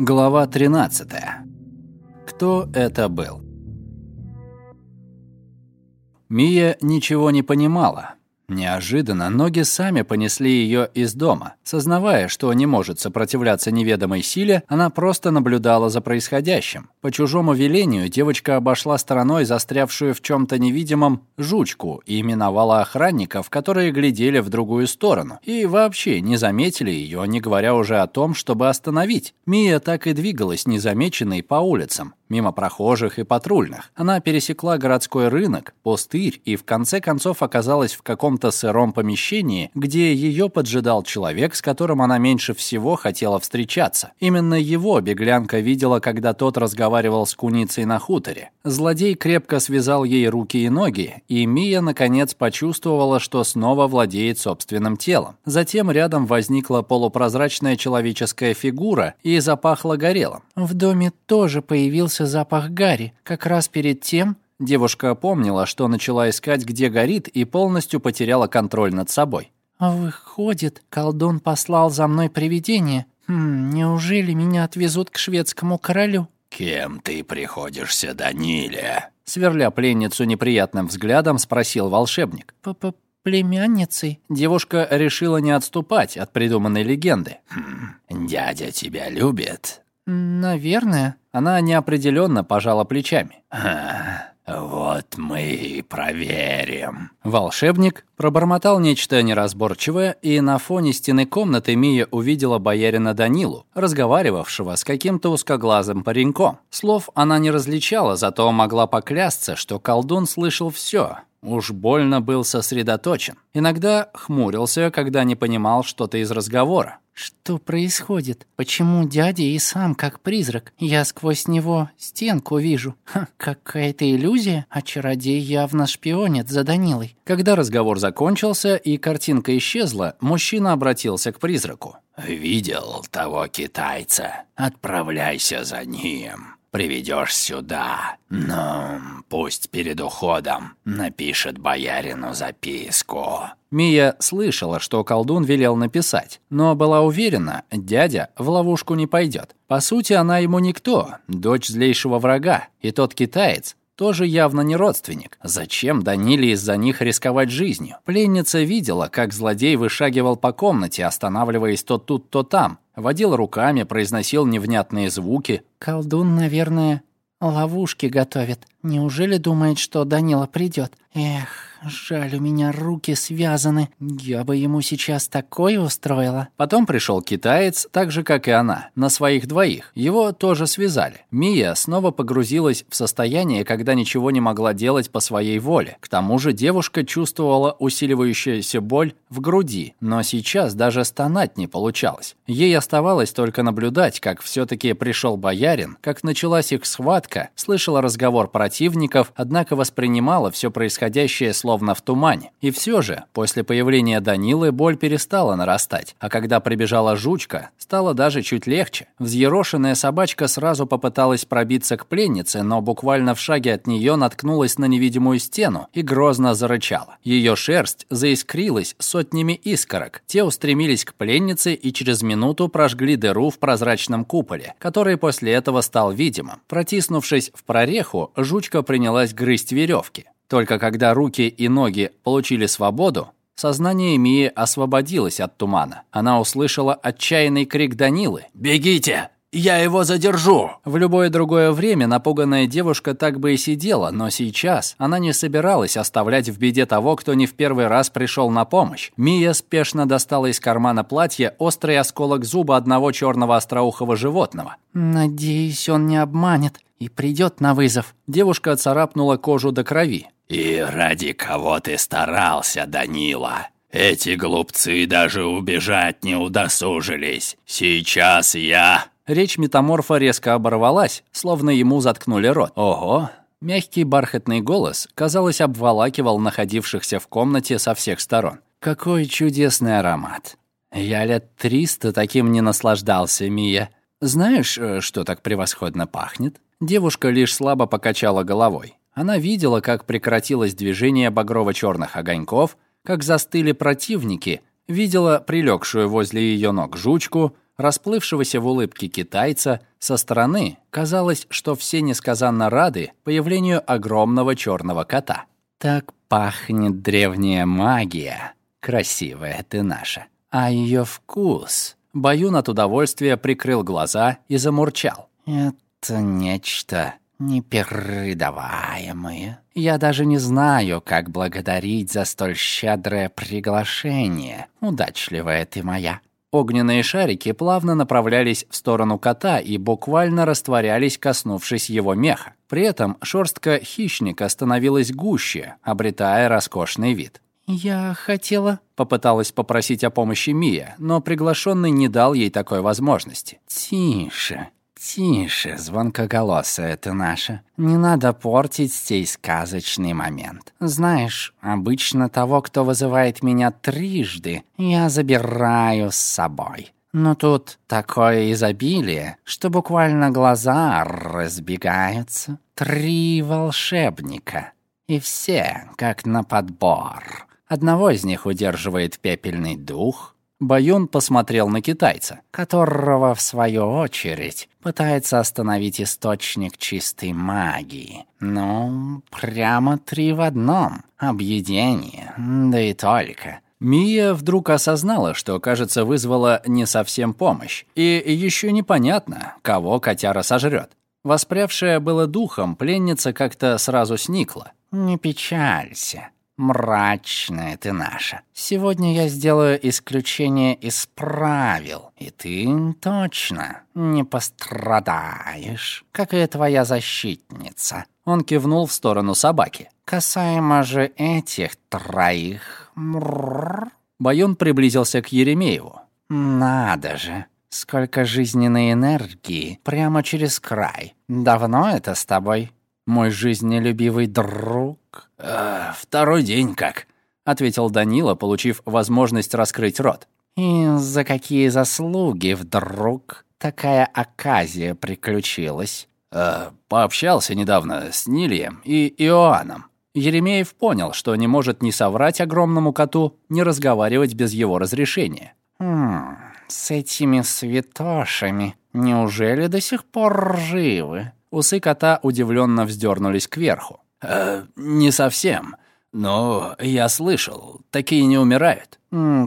Глава 13. Кто это был? Мия ничего не понимала. Неожиданно ноги сами понесли ее из дома. Сознавая, что не может сопротивляться неведомой силе, она просто наблюдала за происходящим. По чужому велению девочка обошла стороной застрявшую в чем то невидимом жучку и миновала охранников, которые глядели в другую сторону, и вообще не заметили ее, не говоря уже о том, чтобы остановить. Мия так и двигалась незамеченной по улицам мимо прохожих и патрульных. Она пересекла городской рынок, пустырь и в конце концов оказалась в каком-то сыром помещении, где ее поджидал человек, с которым она меньше всего хотела встречаться. Именно его беглянка видела, когда тот разговаривал с куницей на хуторе. Злодей крепко связал ей руки и ноги, и Мия наконец почувствовала, что снова владеет собственным телом. Затем рядом возникла полупрозрачная человеческая фигура и запахло горелым. В доме тоже появился доносился запах гари. Как раз перед тем девушка помнила, что начала искать, где горит, и полностью потеряла контроль над собой. «Выходит, колдун послал за мной привидение. Хм, неужели меня отвезут к шведскому королю?» «Кем ты приходишься, Даниле?» Сверля пленницу неприятным взглядом, спросил волшебник. П -п «Племянницей?» Девушка решила не отступать от придуманной легенды. «Хм, «Дядя тебя любит?» «Наверное». Она неопределенно пожала плечами. А, «Вот мы и проверим». Волшебник пробормотал нечто неразборчивое, и на фоне стены комнаты Мия увидела боярина Данилу, разговаривавшего с каким-то узкоглазым пареньком. Слов она не различала, зато могла поклясться, что колдун слышал все. Уж больно был сосредоточен. Иногда хмурился, когда не понимал что-то из разговора. Что происходит? Почему дядя и сам как призрак? Я сквозь него стенку вижу. Какая-то иллюзия, а чародей явно шпионит за Данилой. Когда разговор закончился и картинка исчезла, мужчина обратился к призраку. «Видел того китайца? Отправляйся за ним приведешь сюда. Но пусть перед уходом напишет боярину записку». Мия слышала, что колдун велел написать, но была уверена, дядя в ловушку не пойдет. По сути, она ему никто, дочь злейшего врага, и тот китаец тоже явно не родственник. Зачем Даниле из-за них рисковать жизнью? Пленница видела, как злодей вышагивал по комнате, останавливаясь то тут, то там. Водил руками, произносил невнятные звуки. «Колдун, наверное, ловушки готовит. Неужели думает, что Данила придет? Эх, Жаль, у меня руки связаны. Я бы ему сейчас такое устроила. Потом пришел китаец, так же, как и она, на своих двоих. Его тоже связали. Мия снова погрузилась в состояние, когда ничего не могла делать по своей воле. К тому же девушка чувствовала усиливающуюся боль в груди, но сейчас даже стонать не получалось. Ей оставалось только наблюдать, как все-таки пришел боярин, как началась их схватка, слышала разговор противников, однако воспринимала все происходящее словно словно в тумане. И все же, после появления Данилы боль перестала нарастать, а когда прибежала жучка, стало даже чуть легче. Взъерошенная собачка сразу попыталась пробиться к пленнице, но буквально в шаге от нее наткнулась на невидимую стену и грозно зарычала. Ее шерсть заискрилась сотнями искорок. Те устремились к пленнице и через минуту прожгли дыру в прозрачном куполе, который после этого стал видимым. Протиснувшись в прореху, жучка принялась грызть веревки. Только когда руки и ноги получили свободу, сознание Мии освободилось от тумана. Она услышала отчаянный крик Данилы. «Бегите! Я его задержу!» В любое другое время напуганная девушка так бы и сидела, но сейчас она не собиралась оставлять в беде того, кто не в первый раз пришел на помощь. Мия спешно достала из кармана платья острый осколок зуба одного черного остроухого животного. «Надеюсь, он не обманет и придет на вызов». Девушка царапнула кожу до крови. «И ради кого ты старался, Данила? Эти глупцы даже убежать не удосужились. Сейчас я...» Речь метаморфа резко оборвалась, словно ему заткнули рот. Ого! Мягкий бархатный голос, казалось, обволакивал находившихся в комнате со всех сторон. Какой чудесный аромат. Я лет триста таким не наслаждался, Мия. Знаешь, э, что так превосходно пахнет? Девушка лишь слабо покачала головой. Она видела, как прекратилось движение багрово-черных огоньков, как застыли противники, видела прилегшую возле ее ног жучку, расплывшегося в улыбке китайца, со стороны казалось, что все несказанно рады появлению огромного черного кота. «Так пахнет древняя магия, красивая ты наша. А ее вкус...» Баюн от удовольствия прикрыл глаза и замурчал. «Это нечто непередаваемое. Я даже не знаю, как благодарить за столь щедрое приглашение, удачливая ты моя». Огненные шарики плавно направлялись в сторону кота и буквально растворялись, коснувшись его меха. При этом шерстка хищника становилась гуще, обретая роскошный вид. «Я хотела...» — попыталась попросить о помощи Мия, но приглашенный не дал ей такой возможности. «Тише, тише, звонкоголосая ты наша. Не надо портить сей сказочный момент. Знаешь, обычно того, кто вызывает меня трижды, я забираю с собой». Но тут такое изобилие, что буквально глаза разбегаются. Три волшебника. И все как на подбор. Одного из них удерживает пепельный дух. Баюн посмотрел на китайца, которого, в свою очередь, пытается остановить источник чистой магии. Ну, прямо три в одном. Объедение, да и только. Мия вдруг осознала, что, кажется, вызвала не совсем помощь. И еще непонятно, кого котяра сожрет. Воспрявшая было духом, пленница как-то сразу сникла. «Не печалься. Мрачная ты наша. Сегодня я сделаю исключение из правил, и ты точно не пострадаешь, как и твоя защитница. Он кивнул в сторону собаки. Касаемо же этих троих... Мрррр. Байон приблизился к Еремееву. Надо же, сколько жизненной энергии прямо через край. Давно это с тобой? Мой жизнелюбивый друг. «Э, «Второй день как», — ответил Данила, получив возможность раскрыть рот. «И за какие заслуги вдруг такая оказия приключилась?» э, «Пообщался недавно с Нилием и Иоанном». Еремеев понял, что не может ни соврать огромному коту, ни разговаривать без его разрешения. «Хм, с этими святошами неужели до сих пор живы?» Усы кота удивленно вздернулись кверху. «Э, «Не совсем. Но я слышал, такие не умирают».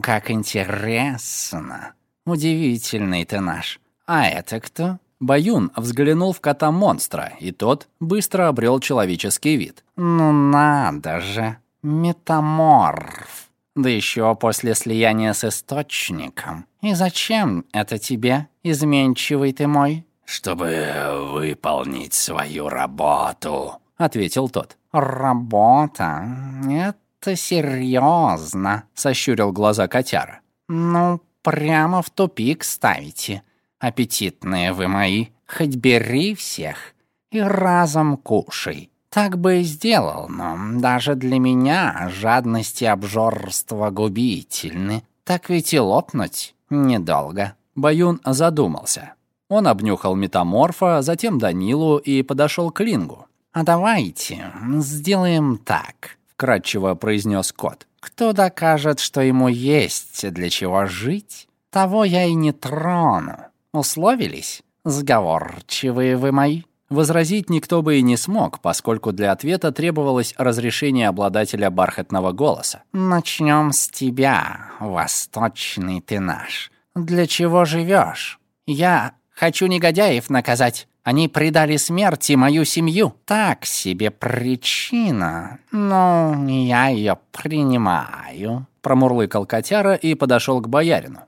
«Как интересно. Удивительный ты наш. А это кто?» Баюн взглянул в кота-монстра, и тот быстро обрел человеческий вид. «Ну надо же, метаморф. Да еще после слияния с источником. И зачем это тебе, изменчивый ты мой?» «Чтобы выполнить свою работу», — ответил тот. «Работа? Это серьезно», — сощурил глаза котяра. «Ну, прямо в тупик ставите. Аппетитные вы мои, хоть бери всех и разом кушай. Так бы и сделал, но даже для меня жадность и обжорство губительны. Так ведь и лопнуть недолго». Баюн задумался. Он обнюхал метаморфа, затем Данилу и подошел к Лингу. «А давайте сделаем так», — вкратчиво произнес кот. «Кто докажет, что ему есть для чего жить, того я и не трону. Условились? Сговорчивые вы мои». Возразить никто бы и не смог, поскольку для ответа требовалось разрешение обладателя бархатного голоса. «Начнем с тебя, восточный ты наш. Для чего живешь? Я Хочу негодяев наказать. Они предали смерти мою семью. Так себе причина. Но я ее принимаю», — промурлыкал котяра и подошел к боярину.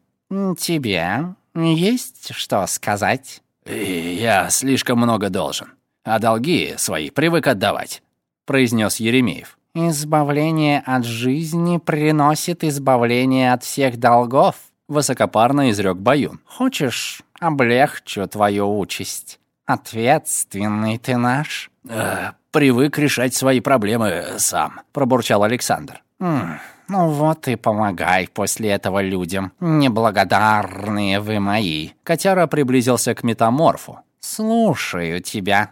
«Тебе есть что сказать?» «Я слишком много должен, а долги свои привык отдавать», — произнес Еремеев. «Избавление от жизни приносит избавление от всех долгов», — высокопарно изрек Баюн. «Хочешь, облегчу твою участь? Ответственный ты наш». Э, «Привык решать свои проблемы сам», — пробурчал Александр. «М ну вот и помогай после этого людям. Неблагодарные вы мои». Котяра приблизился к метаморфу. «Слушаю тебя».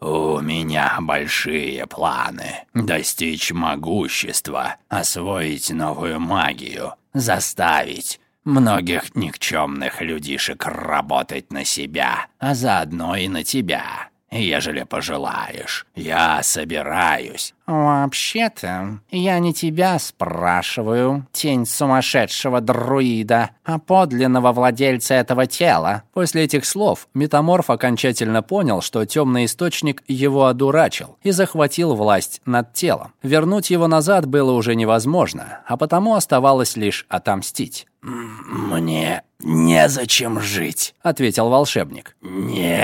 «У меня большие планы. Достичь могущества, освоить новую магию, заставить многих никчемных людишек работать на себя, а заодно и на тебя ежели пожелаешь. Я собираюсь». «Вообще-то, я не тебя спрашиваю, тень сумасшедшего друида, а подлинного владельца этого тела». После этих слов метаморф окончательно понял, что темный источник его одурачил и захватил власть над телом. Вернуть его назад было уже невозможно, а потому оставалось лишь отомстить. «Мне незачем жить», — ответил волшебник. «Нет!»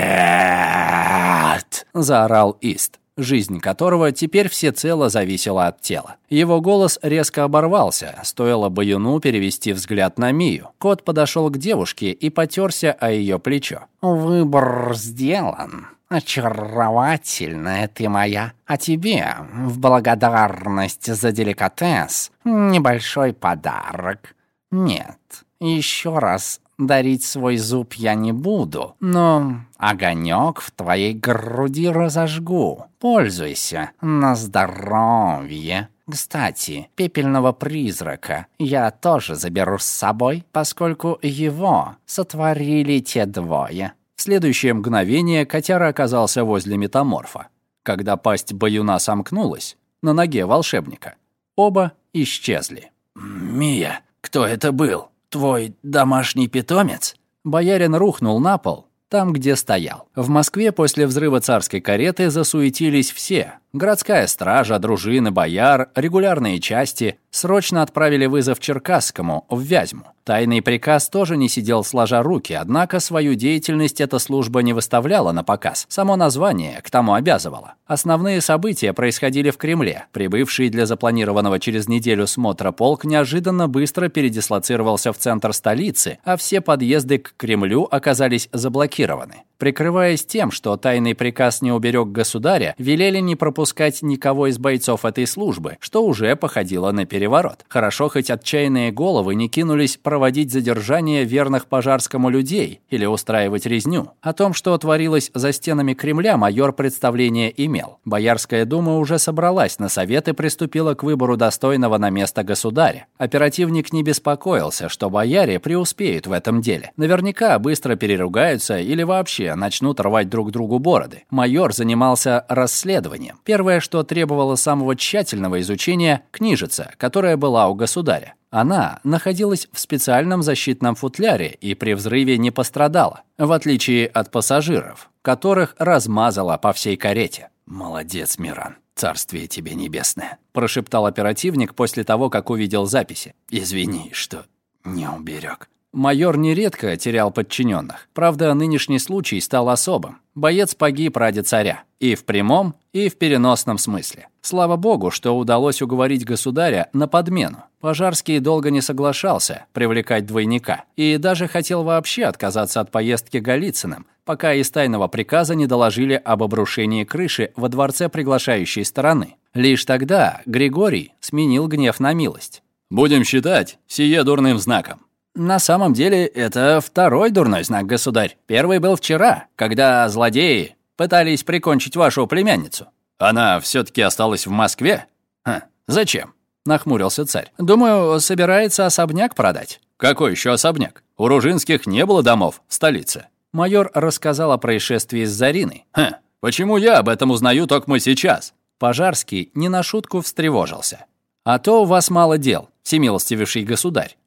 — заорал Ист, жизнь которого теперь всецело зависела от тела. Его голос резко оборвался, стоило Баюну перевести взгляд на Мию. Кот подошел к девушке и потерся о ее плечо. «Выбор сделан», «Очаровательная ты моя. А тебе, в благодарность за деликатес, небольшой подарок. Нет, еще раз дарить свой зуб я не буду, но огонек в твоей груди разожгу. Пользуйся на здоровье. Кстати, пепельного призрака я тоже заберу с собой, поскольку его сотворили те двое. В следующее мгновение котяра оказался возле метаморфа. Когда пасть баюна сомкнулась, на ноге волшебника, оба исчезли. «Мия!» «Кто это был? Твой домашний питомец?» Боярин рухнул на пол, там, где стоял. В Москве после взрыва царской кареты засуетились все. Городская стража, дружины, бояр, регулярные части срочно отправили вызов Черкасскому в Вязьму. Тайный приказ тоже не сидел сложа руки, однако свою деятельность эта служба не выставляла на показ. Само название к тому обязывало. Основные события происходили в Кремле. Прибывший для запланированного через неделю смотра полк неожиданно быстро передислоцировался в центр столицы, а все подъезды к Кремлю оказались заблокированы. Прикрываясь тем, что тайный приказ не уберег государя, велели не пропускать никого из бойцов этой службы, что уже походило на переворот. Хорошо, хоть отчаянные головы не кинулись проводить задержание верных пожарскому людей или устраивать резню. О том, что творилось за стенами Кремля, майор представление имел. Боярская дума уже собралась на совет и приступила к выбору достойного на место государя. Оперативник не беспокоился, что бояре преуспеют в этом деле. Наверняка быстро переругаются или вообще начнут рвать друг другу бороды. Майор занимался расследованием. Первое, что требовало самого тщательного изучения – книжица, которая была у государя. Она находилась в специальном защитном футляре и при взрыве не пострадала, в отличие от пассажиров, которых размазала по всей карете. «Молодец, Миран, царствие тебе небесное», – прошептал оперативник после того, как увидел записи. «Извини, что не уберег». Майор нередко терял подчиненных. Правда, нынешний случай стал особым. Боец погиб ради царя. И в прямом, и в переносном смысле. Слава богу, что удалось уговорить государя на подмену. Пожарский долго не соглашался привлекать двойника. И даже хотел вообще отказаться от поездки Голицыным, пока из тайного приказа не доложили об обрушении крыши во дворце приглашающей стороны. Лишь тогда Григорий сменил гнев на милость. «Будем считать сие дурным знаком», на самом деле, это второй дурной знак, государь. Первый был вчера, когда злодеи пытались прикончить вашу племянницу. Она все таки осталась в Москве? Ха, зачем? Нахмурился царь. Думаю, собирается особняк продать. Какой еще особняк? У Ружинских не было домов в столице. Майор рассказал о происшествии с Зариной. Ха, почему я об этом узнаю только сейчас? Пожарский не на шутку встревожился. А то у вас мало дел, всемилостивейший государь.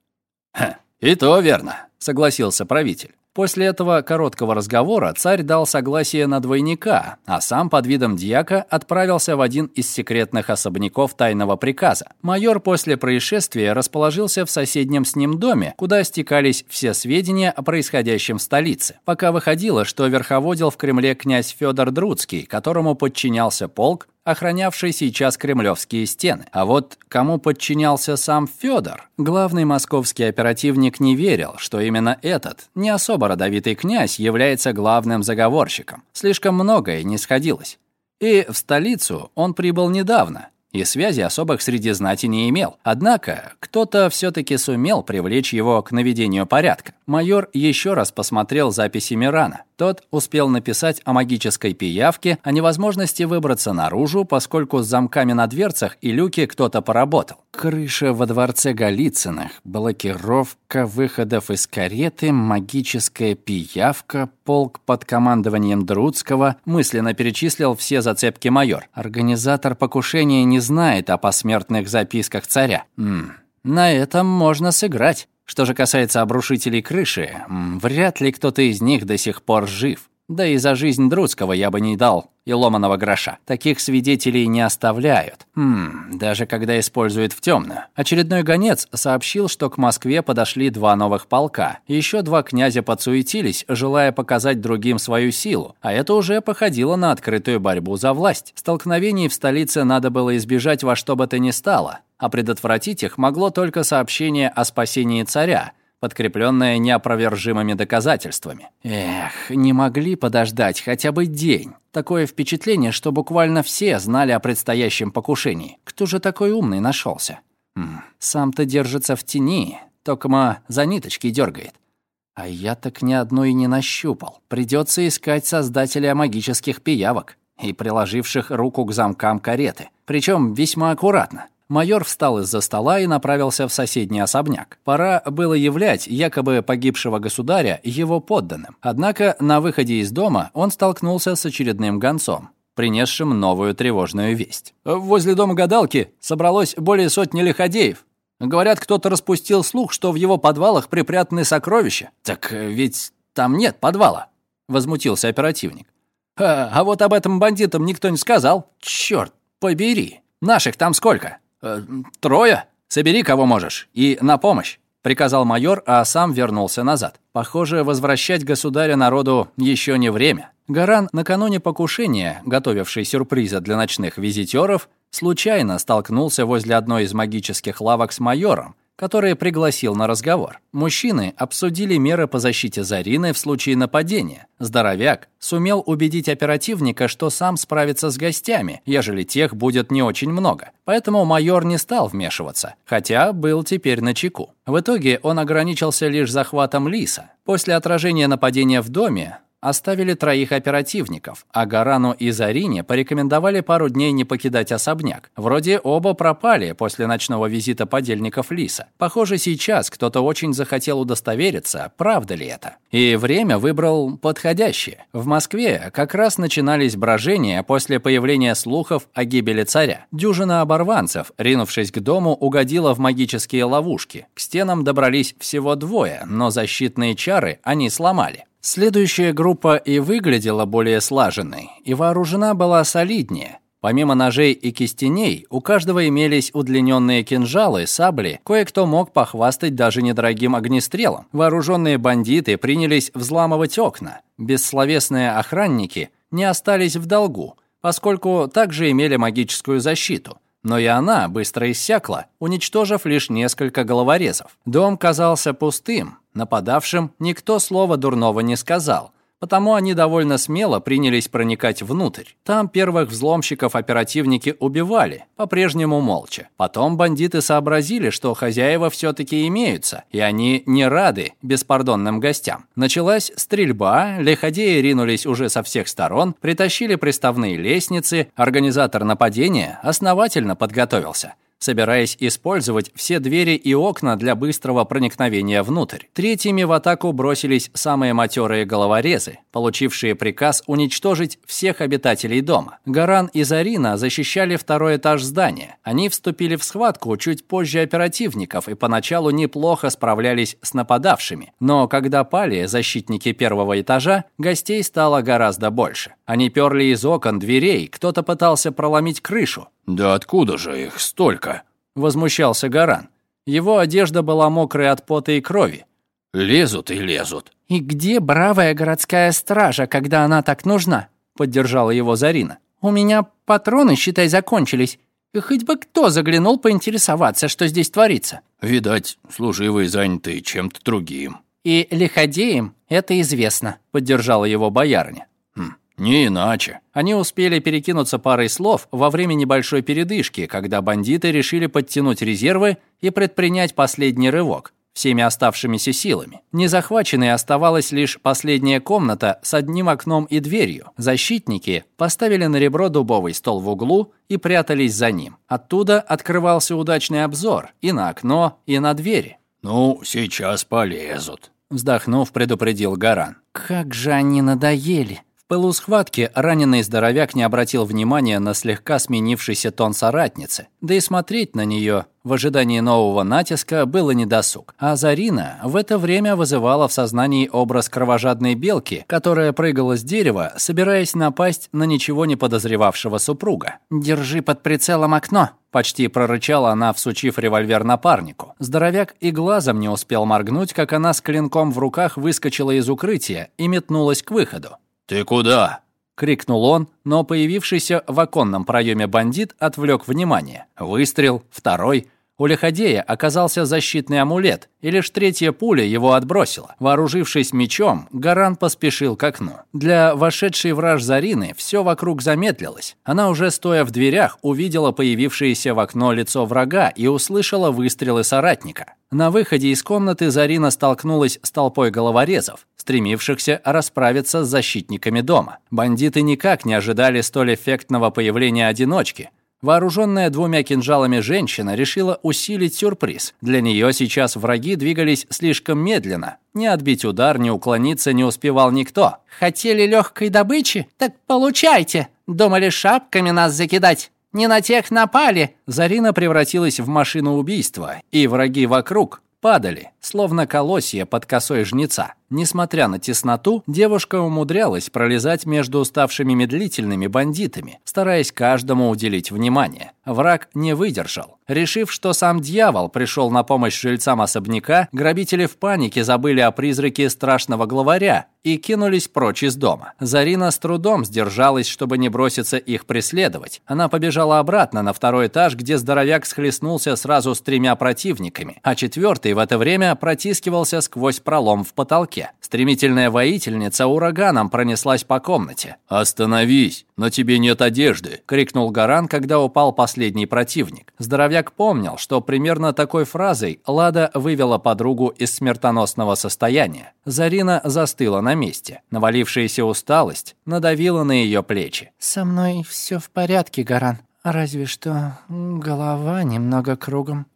Ха, «И то верно», — согласился правитель. После этого короткого разговора царь дал согласие на двойника, а сам под видом дьяка отправился в один из секретных особняков тайного приказа. Майор после происшествия расположился в соседнем с ним доме, куда стекались все сведения о происходящем в столице. Пока выходило, что верховодил в Кремле князь Федор Друцкий, которому подчинялся полк, охранявший сейчас кремлевские стены. А вот кому подчинялся сам Федор, главный московский оперативник не верил, что именно этот, не особо родовитый князь, является главным заговорщиком. Слишком многое не сходилось. И в столицу он прибыл недавно, и связи особых среди знати не имел. Однако кто-то все-таки сумел привлечь его к наведению порядка. Майор еще раз посмотрел записи Мирана. Тот успел написать о магической пиявке, о невозможности выбраться наружу, поскольку с замками на дверцах и люке кто-то поработал. Крыша во дворце Голицыных, блокировка выходов из кареты, магическая пиявка, полк под командованием Друцкого, мысленно перечислил все зацепки майор. Организатор покушения не знает о посмертных записках царя. М на этом можно сыграть. Что же касается обрушителей крыши, вряд ли кто-то из них до сих пор жив. Да и за жизнь Друцкого я бы не дал и ломаного гроша. Таких свидетелей не оставляют. Хм, даже когда используют в темную. Очередной гонец сообщил, что к Москве подошли два новых полка. Еще два князя подсуетились, желая показать другим свою силу. А это уже походило на открытую борьбу за власть. Столкновений в столице надо было избежать во что бы то ни стало. А предотвратить их могло только сообщение о спасении царя – подкрепленная неопровержимыми доказательствами. Эх, не могли подождать хотя бы день. Такое впечатление, что буквально все знали о предстоящем покушении. Кто же такой умный нашелся? Сам-то держится в тени, только за ниточки дергает. А я так ни одной не нащупал. Придется искать создателя магических пиявок и приложивших руку к замкам кареты. Причем весьма аккуратно. Майор встал из-за стола и направился в соседний особняк. Пора было являть якобы погибшего государя его подданным. Однако на выходе из дома он столкнулся с очередным гонцом принесшим новую тревожную весть. Возле дома гадалки собралось более сотни лиходеев. Говорят, кто-то распустил слух, что в его подвалах припрятаны сокровища. Так ведь там нет подвала, возмутился оперативник. А, а вот об этом бандитам никто не сказал. Черт побери. Наших там сколько? «Э, «Трое? Собери, кого можешь, и на помощь», — приказал майор, а сам вернулся назад. Похоже, возвращать государя народу еще не время. Гаран, накануне покушения, готовивший сюрприза для ночных визитеров, случайно столкнулся возле одной из магических лавок с майором, которые пригласил на разговор. Мужчины обсудили меры по защите Зарины в случае нападения. Здоровяк сумел убедить оперативника, что сам справится с гостями, ежели тех будет не очень много. Поэтому майор не стал вмешиваться, хотя был теперь на чеку. В итоге он ограничился лишь захватом Лиса. После отражения нападения в доме оставили троих оперативников, а Гарану и Зарине порекомендовали пару дней не покидать особняк. Вроде оба пропали после ночного визита подельников Лиса. Похоже, сейчас кто-то очень захотел удостовериться, правда ли это. И время выбрал подходящее. В Москве как раз начинались брожения после появления слухов о гибели царя. Дюжина оборванцев, ринувшись к дому, угодила в магические ловушки. К стенам добрались всего двое, но защитные чары они сломали. Следующая группа и выглядела более слаженной, и вооружена была солиднее. Помимо ножей и кистеней, у каждого имелись удлиненные кинжалы, сабли, кое-кто мог похвастать даже недорогим огнестрелом. Вооруженные бандиты принялись взламывать окна. Бессловесные охранники не остались в долгу, поскольку также имели магическую защиту. Но и она быстро иссякла, уничтожив лишь несколько головорезов. Дом казался пустым, нападавшим никто слова дурного не сказал, Потому они довольно смело принялись проникать внутрь. Там первых взломщиков оперативники убивали, по-прежнему молча. Потом бандиты сообразили, что хозяева все-таки имеются, и они не рады беспардонным гостям. Началась стрельба, лиходеи ринулись уже со всех сторон, притащили приставные лестницы, организатор нападения основательно подготовился собираясь использовать все двери и окна для быстрого проникновения внутрь. Третьими в атаку бросились самые матерые головорезы, получившие приказ уничтожить всех обитателей дома. Гаран и Зарина защищали второй этаж здания. Они вступили в схватку чуть позже оперативников и поначалу неплохо справлялись с нападавшими. Но когда пали защитники первого этажа, гостей стало гораздо больше. Они перли из окон, дверей, кто-то пытался проломить крышу. «Да откуда же их столько?» – возмущался Гаран. Его одежда была мокрая от пота и крови. «Лезут и лезут». «И где бравая городская стража, когда она так нужна?» – поддержала его Зарина. «У меня патроны, считай, закончились. И хоть бы кто заглянул поинтересоваться, что здесь творится». «Видать, служивые заняты чем-то другим». «И лиходеям это известно», – поддержала его боярня. Не иначе. Они успели перекинуться парой слов во время небольшой передышки, когда бандиты решили подтянуть резервы и предпринять последний рывок. всеми оставшимися силами. Незахваченной оставалась лишь последняя комната с одним окном и дверью. Защитники поставили на ребро дубовый стол в углу и прятались за ним. Оттуда открывался удачный обзор и на окно, и на двери. «Ну, сейчас полезут», — вздохнув, предупредил Гаран. «Как же они надоели!» Пылу схватки раненый здоровяк не обратил внимания на слегка сменившийся тон соратницы, да и смотреть на нее в ожидании нового натиска было недосуг. А Зарина в это время вызывала в сознании образ кровожадной белки, которая прыгала с дерева, собираясь напасть на ничего не подозревавшего супруга. «Держи под прицелом окно!» Почти прорычала она, всучив револьвер напарнику. Здоровяк и глазом не успел моргнуть, как она с клинком в руках выскочила из укрытия и метнулась к выходу. «Ты куда?» — крикнул он, но появившийся в оконном проеме бандит отвлек внимание. Выстрел, второй. У Лиходея оказался защитный амулет, и лишь третья пуля его отбросила. Вооружившись мечом, Гаран поспешил к окну. Для вошедшей враж Зарины все вокруг замедлилось. Она уже стоя в дверях увидела появившееся в окно лицо врага и услышала выстрелы соратника. На выходе из комнаты Зарина столкнулась с толпой головорезов, стремившихся расправиться с защитниками дома. Бандиты никак не ожидали столь эффектного появления одиночки. Вооруженная двумя кинжалами женщина решила усилить сюрприз. Для нее сейчас враги двигались слишком медленно. Ни отбить удар, ни уклониться не успевал никто. «Хотели легкой добычи? Так получайте! Думали шапками нас закидать? Не на тех напали!» Зарина превратилась в машину убийства, и враги вокруг падали, словно колосья под косой жнеца. Несмотря на тесноту, девушка умудрялась пролезать между уставшими медлительными бандитами, стараясь каждому уделить внимание. Враг не выдержал. Решив, что сам дьявол пришел на помощь жильцам особняка, грабители в панике забыли о призраке страшного главаря и кинулись прочь из дома. Зарина с трудом сдержалась, чтобы не броситься их преследовать. Она побежала обратно на второй этаж, где здоровяк схлестнулся сразу с тремя противниками, а четвертый в это время протискивался сквозь пролом в потолке. Стремительная воительница ураганом пронеслась по комнате. «Остановись, но тебе нет одежды!» — крикнул Гаран, когда упал последний противник. Здоровяк помнил, что примерно такой фразой Лада вывела подругу из смертоносного состояния. Зарина застыла на месте. Навалившаяся усталость надавила на ее плечи. «Со мной все в порядке, Гаран. Разве что голова немного кругом».